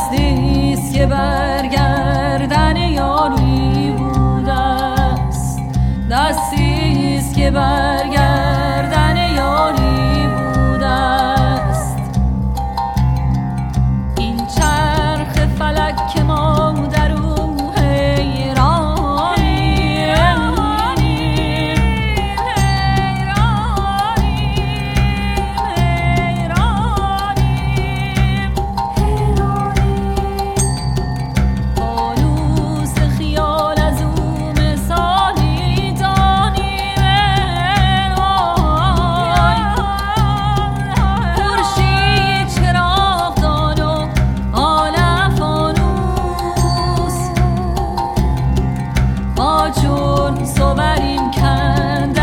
هستی که برگرد کن صوریم کند